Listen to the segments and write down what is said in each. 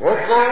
وقال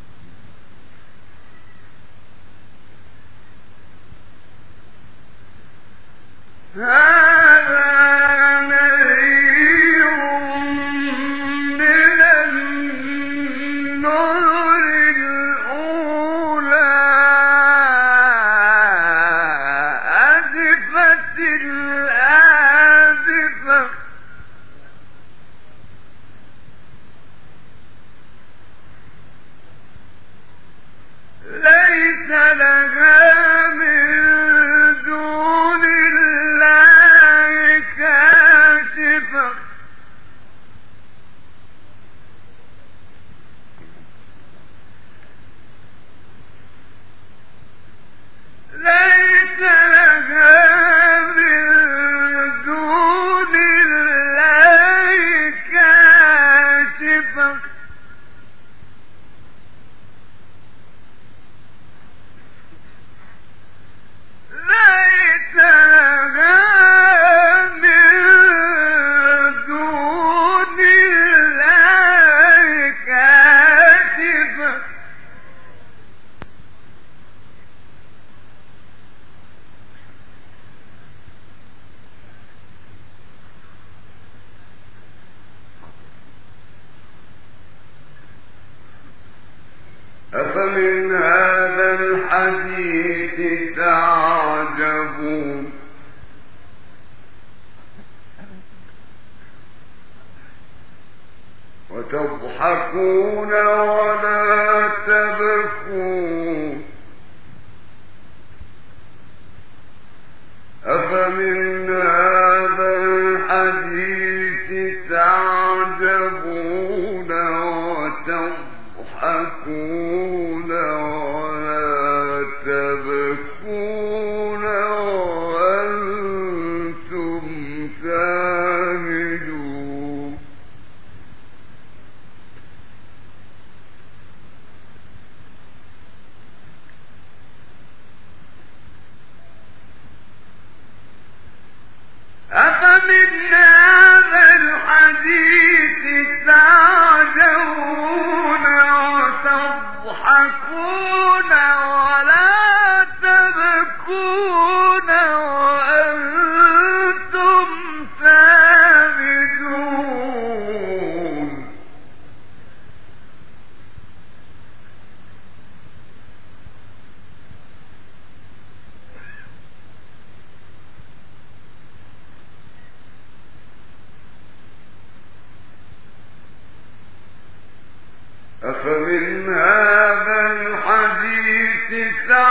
أفمن هذا الحديث تعجبون